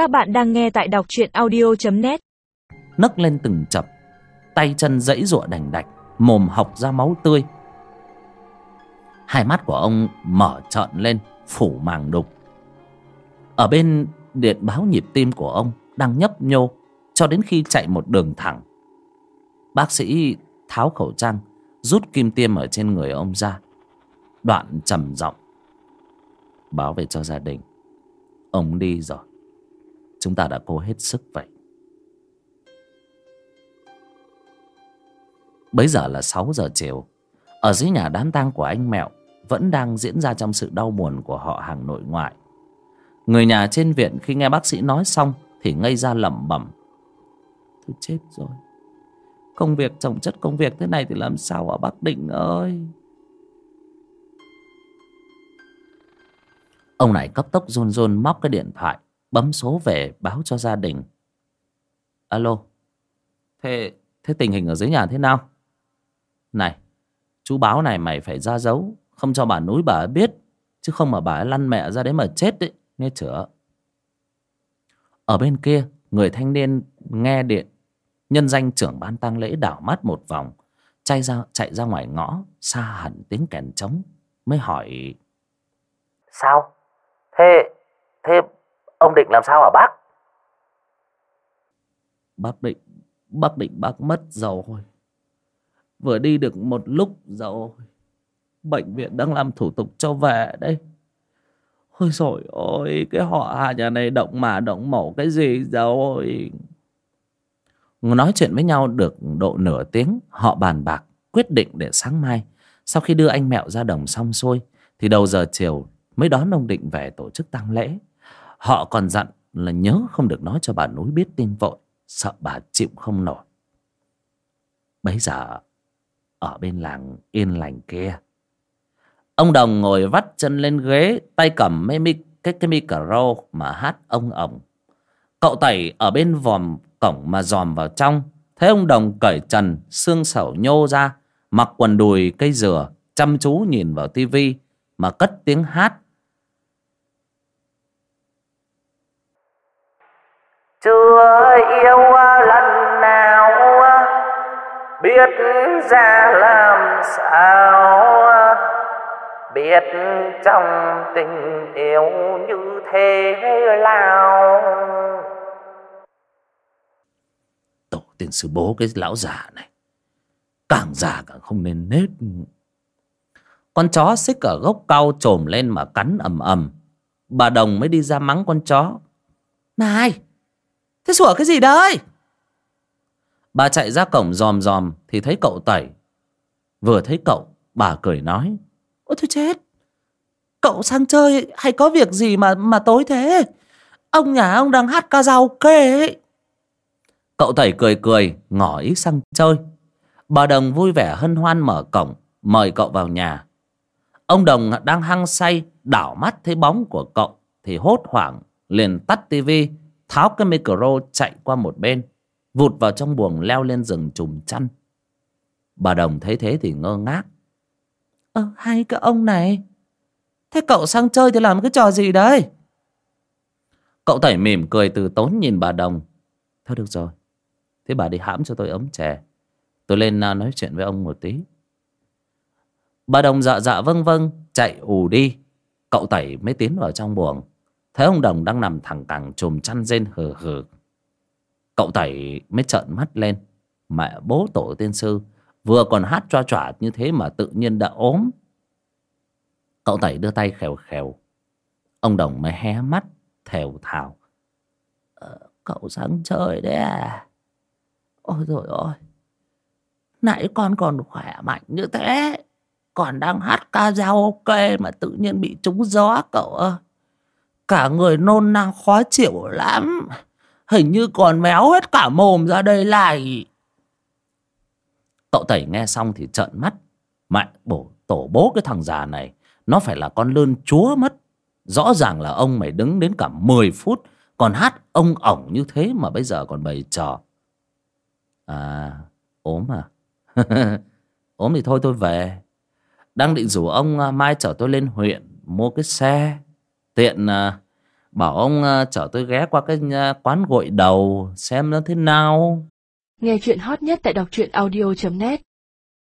Các bạn đang nghe tại đọc truyện audio.net nấc lên từng chập, tay chân dãy giụa đành đạch, mồm học ra máu tươi. Hai mắt của ông mở trợn lên, phủ màng đục. Ở bên điện báo nhịp tim của ông đang nhấp nhô cho đến khi chạy một đường thẳng. Bác sĩ tháo khẩu trang, rút kim tiêm ở trên người ông ra. Đoạn trầm giọng. Báo về cho gia đình. Ông đi rồi chúng ta đã cố hết sức vậy. Bấy giờ là sáu giờ chiều. Ở dưới nhà đám tang của anh mẹo vẫn đang diễn ra trong sự đau buồn của họ hàng nội ngoại. Người nhà trên viện khi nghe bác sĩ nói xong thì ngây ra lẩm bẩm. Tôi chết rồi. Công việc, chồng chất công việc thế này thì làm sao ở Bắc định ơi? Ông này cấp tốc run run móc cái điện thoại bấm số về báo cho gia đình. Alo thế thế tình hình ở dưới nhà thế nào? Này chú báo này mày phải ra dấu không cho bà núi bà ấy biết chứ không mà bà ấy lăn mẹ ra đấy mà chết đấy nghe chưa? Ở bên kia người thanh niên nghe điện nhân danh trưởng ban tang lễ đảo mắt một vòng chạy ra chạy ra ngoài ngõ xa hẳn tiếng kèn trống mới hỏi. Sao? Thế, thế ông định làm sao hả bác? bác định bác định bác mất rồi. Vừa đi được một lúc rồi. Bệnh viện đang làm thủ tục cho về đây. Ôi rồi ôi, cái họ hà nhà này động mà động mổ cái gì rồi. Nói chuyện với nhau được độ nửa tiếng, họ bàn bạc, quyết định để sáng mai, sau khi đưa anh mẹo ra đồng xong xuôi, thì đầu giờ chiều mới đón ông định về tổ chức tang lễ họ còn dặn là nhớ không được nói cho bà núi biết tin vội, sợ bà chịu không nổi. Bấy giờ, ở bên làng yên lành kia, ông đồng ngồi vắt chân lên ghế, tay cầm mấy mi, cái cái micro mà hát ông ổng. Cậu tẩy ở bên vòm cổng mà dòm vào trong, thấy ông đồng cởi trần, xương sẩu nhô ra, mặc quần đùi, cây dừa, chăm chú nhìn vào tivi mà cất tiếng hát. Chưa yêu lần nào biết ra làm sao biết trong tình yêu như thế nào. Tổ tiên sư bố cái lão già này, càng già càng không nên nết. Con chó xích ở gốc cau trồm lên mà cắn ầm ầm. Bà đồng mới đi ra mắng con chó. Này thế sủa cái gì đấy bà chạy ra cổng dòm dòm thì thấy cậu tẩy. Vừa thấy cậu bà cười nói. Ôi thôi chết. Cậu sang chơi hay có việc gì mà mà tối thế? Ông nhà ông đang hát ca dao kê ấy. Cậu tẩy cười cười ngỏ ý sang chơi. Bà đồng vui vẻ hân hoan mở cổng mời cậu vào nhà. Ông đồng đang hăng say đảo mắt thấy bóng của cậu thì hốt hoảng liền tắt tivi tháo cái micro chạy qua một bên, vụt vào trong buồng leo lên rừng trùm chăn. Bà đồng thấy thế thì ngơ ngác. Ơ, hay cái ông này. Thế cậu sang chơi thì làm cái trò gì đấy? Cậu tẩy mỉm cười từ tốn nhìn bà đồng. Thôi được rồi, thế bà đi hãm cho tôi ấm chè. Tôi lên à, nói chuyện với ông một tí. Bà đồng dạ dạ vâng vâng chạy ù đi. Cậu tẩy mới tiến vào trong buồng thấy ông đồng đang nằm thẳng cẳng chùm chăn rên hừ hừ cậu tẩy mới trợn mắt lên. Mẹ bố tổ tiên sư vừa còn hát choa choa như thế mà tự nhiên đã ốm. Cậu tẩy đưa tay khèo khèo. Ông đồng mới hé mắt thèo thào. Ờ, cậu sáng chơi đấy à. Ôi rồi ôi nãy con còn khỏe mạnh như thế còn đang hát ca dao ok mà tự nhiên bị trúng gió cậu ơi cả người nôn nao khó chịu lắm. Hình như còn méo hết cả mồm ra đây lại cậu tẩy nghe xong thì trợn mắt. Mẹ, bổ, tổ bố cái thằng già này, nó phải là con lươn chúa mất. Rõ ràng là ông mày đứng đến cả 10 phút, còn hát ông ổng như thế mà bây giờ còn bày trò. À ốm à? Ốm thì thôi, tôi về. Đang định rủ ông à, mai chở tôi lên huyện mua cái xe tiện à, Bảo ông à, chở tôi ghé qua cái à, quán gội đầu Xem nó thế nào. Nghe chuyện hot nhất tại đọc truyện audio.net